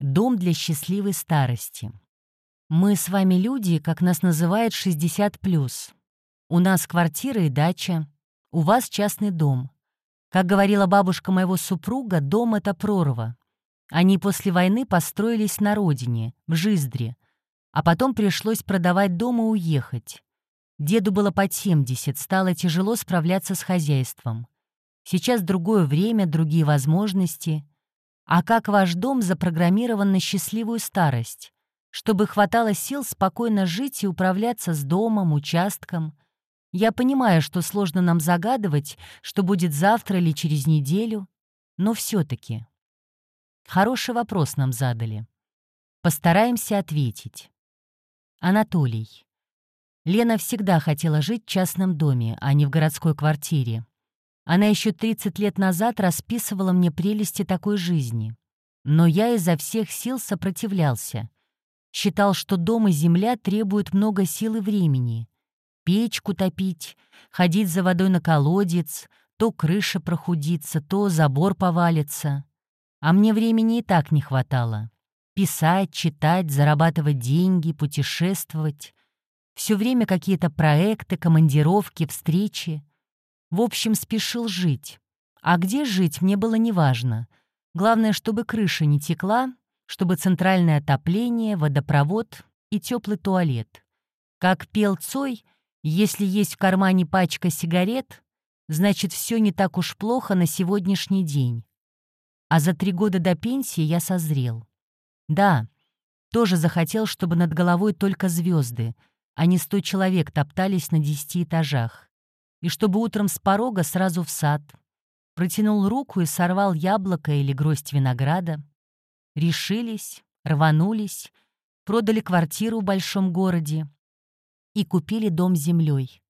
Дом для счастливой старости. Мы с вами люди, как нас называют, 60+. У нас квартира и дача, у вас частный дом. Как говорила бабушка моего супруга, дом — это прорва. Они после войны построились на родине, в Жиздре, а потом пришлось продавать дом и уехать. Деду было под 70, стало тяжело справляться с хозяйством. Сейчас другое время, другие возможности — а как ваш дом запрограммирован на счастливую старость, чтобы хватало сил спокойно жить и управляться с домом, участком? Я понимаю, что сложно нам загадывать, что будет завтра или через неделю, но все-таки. Хороший вопрос нам задали. Постараемся ответить. Анатолий. Лена всегда хотела жить в частном доме, а не в городской квартире. Она еще 30 лет назад расписывала мне прелести такой жизни. Но я изо всех сил сопротивлялся. Считал, что дом и земля требуют много сил и времени. Печку топить, ходить за водой на колодец, то крыша прохудится, то забор повалится. А мне времени и так не хватало. Писать, читать, зарабатывать деньги, путешествовать. Все время какие-то проекты, командировки, встречи. В общем, спешил жить. А где жить, мне было неважно. Главное, чтобы крыша не текла, чтобы центральное отопление, водопровод и теплый туалет. Как пел Цой, если есть в кармане пачка сигарет, значит, все не так уж плохо на сегодняшний день. А за три года до пенсии я созрел. Да, тоже захотел, чтобы над головой только звезды, а не сто человек топтались на десяти этажах и чтобы утром с порога сразу в сад. Протянул руку и сорвал яблоко или гроздь винограда. Решились, рванулись, продали квартиру в большом городе и купили дом с землей.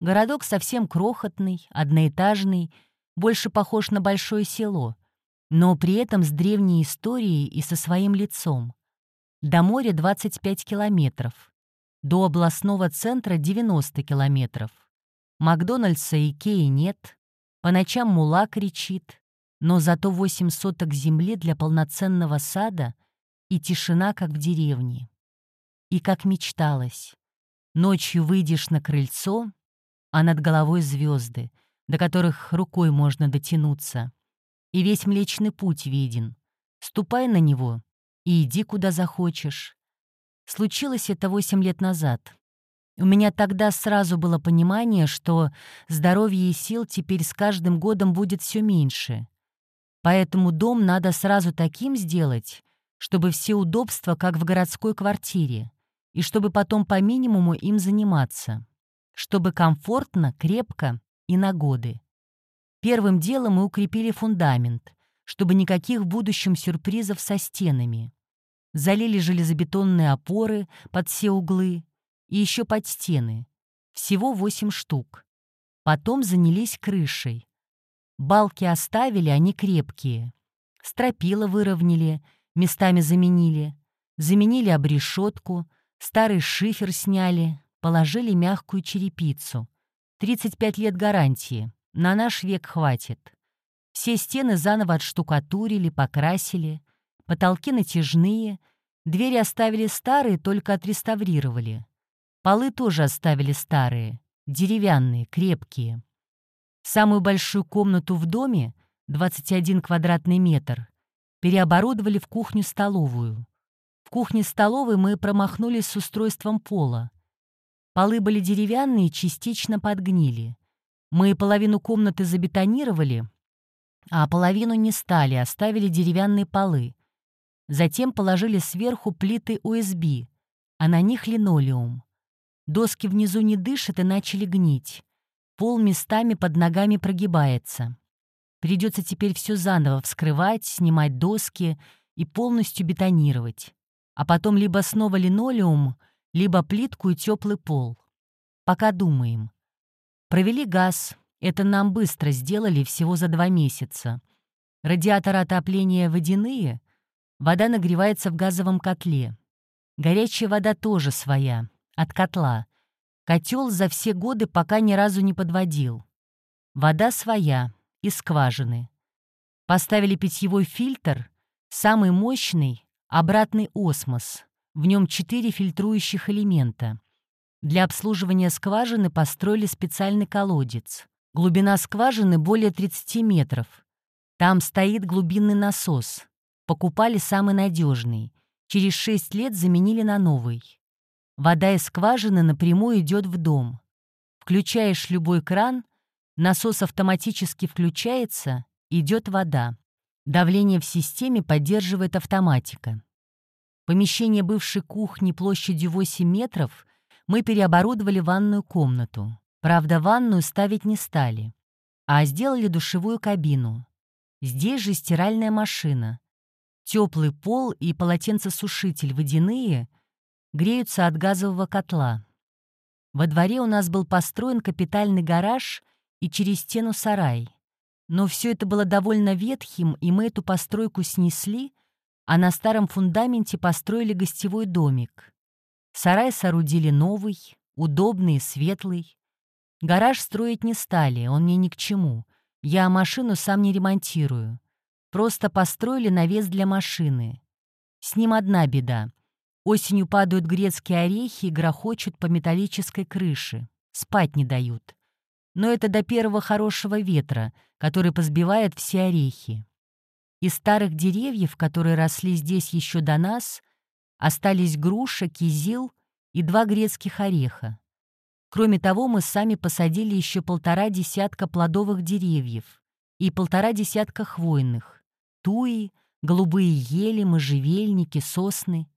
Городок совсем крохотный, одноэтажный, больше похож на большое село, но при этом с древней историей и со своим лицом. До моря 25 километров, до областного центра 90 километров. Макдональдса и Икеи нет, по ночам мула кричит, но зато восемь соток земли для полноценного сада и тишина, как в деревне. И как мечталось. Ночью выйдешь на крыльцо, а над головой звезды, до которых рукой можно дотянуться. И весь Млечный Путь виден. Ступай на него и иди, куда захочешь. Случилось это восемь лет назад. У меня тогда сразу было понимание, что здоровье и сил теперь с каждым годом будет все меньше. Поэтому дом надо сразу таким сделать, чтобы все удобства, как в городской квартире, и чтобы потом по минимуму им заниматься, чтобы комфортно, крепко и на годы. Первым делом мы укрепили фундамент, чтобы никаких в будущем сюрпризов со стенами. Залили железобетонные опоры под все углы, и еще под стены. Всего восемь штук. Потом занялись крышей. Балки оставили, они крепкие. Стропила выровняли, местами заменили. Заменили обрешетку, старый шифер сняли, положили мягкую черепицу. 35 лет гарантии, на наш век хватит. Все стены заново отштукатурили, покрасили, потолки натяжные, двери оставили старые, только отреставрировали. Полы тоже оставили старые, деревянные, крепкие. Самую большую комнату в доме, 21 квадратный метр, переоборудовали в кухню-столовую. В кухне-столовой мы промахнулись с устройством пола. Полы были деревянные, частично подгнили. Мы половину комнаты забетонировали, а половину не стали, оставили деревянные полы. Затем положили сверху плиты USB, а на них линолеум. Доски внизу не дышат и начали гнить. Пол местами под ногами прогибается. Придется теперь все заново вскрывать, снимать доски и полностью бетонировать. А потом либо снова линолеум, либо плитку и теплый пол. Пока думаем. Провели газ. Это нам быстро сделали всего за два месяца. Радиаторы отопления водяные. Вода нагревается в газовом котле. Горячая вода тоже своя от котла. Котел за все годы пока ни разу не подводил. Вода своя, из скважины. Поставили питьевой фильтр, самый мощный, обратный осмос. В нем четыре фильтрующих элемента. Для обслуживания скважины построили специальный колодец. Глубина скважины более 30 метров. Там стоит глубинный насос. Покупали самый надежный. Через 6 лет заменили на новый. Вода из скважины напрямую идет в дом. Включаешь любой кран, насос автоматически включается, идет вода. Давление в системе поддерживает автоматика. Помещение бывшей кухни площадью 8 метров мы переоборудовали ванную комнату. Правда, ванную ставить не стали, а сделали душевую кабину. Здесь же стиральная машина. Теплый пол и полотенцесушитель водяные греются от газового котла. Во дворе у нас был построен капитальный гараж и через стену сарай. Но все это было довольно ветхим, и мы эту постройку снесли, а на старом фундаменте построили гостевой домик. Сарай соорудили новый, удобный и светлый. Гараж строить не стали, он мне ни к чему. Я машину сам не ремонтирую. Просто построили навес для машины. С ним одна беда. Осенью падают грецкие орехи и грохочут по металлической крыше. Спать не дают. Но это до первого хорошего ветра, который позбивает все орехи. Из старых деревьев, которые росли здесь еще до нас, остались груша, кизил и два грецких ореха. Кроме того, мы сами посадили еще полтора десятка плодовых деревьев и полтора десятка хвойных, туи, голубые ели, можжевельники, сосны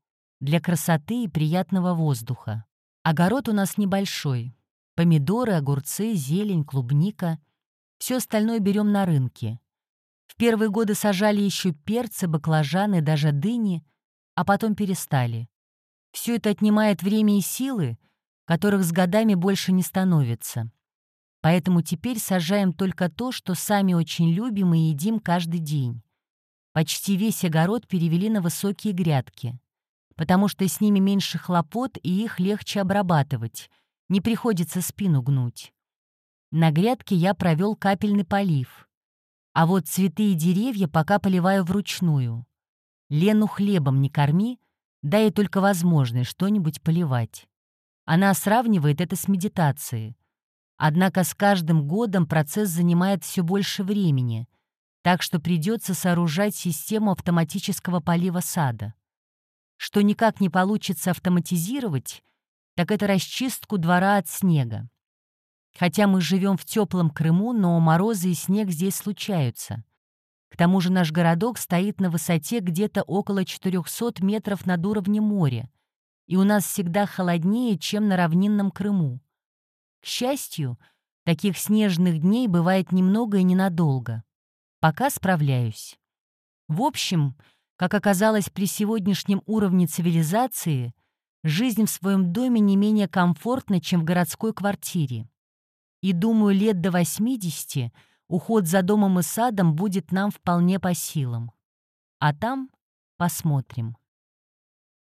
для красоты и приятного воздуха. Огород у нас небольшой. Помидоры, огурцы, зелень, клубника. Все остальное берем на рынке. В первые годы сажали еще перцы, баклажаны, даже дыни, а потом перестали. Все это отнимает время и силы, которых с годами больше не становится. Поэтому теперь сажаем только то, что сами очень любим и едим каждый день. Почти весь огород перевели на высокие грядки потому что с ними меньше хлопот и их легче обрабатывать, не приходится спину гнуть. На грядке я провел капельный полив. А вот цветы и деревья пока поливаю вручную. Лену хлебом не корми, дай ей только возможность что-нибудь поливать. Она сравнивает это с медитацией. Однако с каждым годом процесс занимает все больше времени, так что придется сооружать систему автоматического полива сада. Что никак не получится автоматизировать, так это расчистку двора от снега. Хотя мы живем в теплом Крыму, но морозы и снег здесь случаются. К тому же наш городок стоит на высоте где-то около 400 метров над уровнем моря, и у нас всегда холоднее, чем на равнинном Крыму. К счастью, таких снежных дней бывает немного и ненадолго. Пока справляюсь. В общем, как оказалось, при сегодняшнем уровне цивилизации жизнь в своем доме не менее комфортна, чем в городской квартире. И думаю, лет до 80 уход за домом и садом будет нам вполне по силам. А там посмотрим.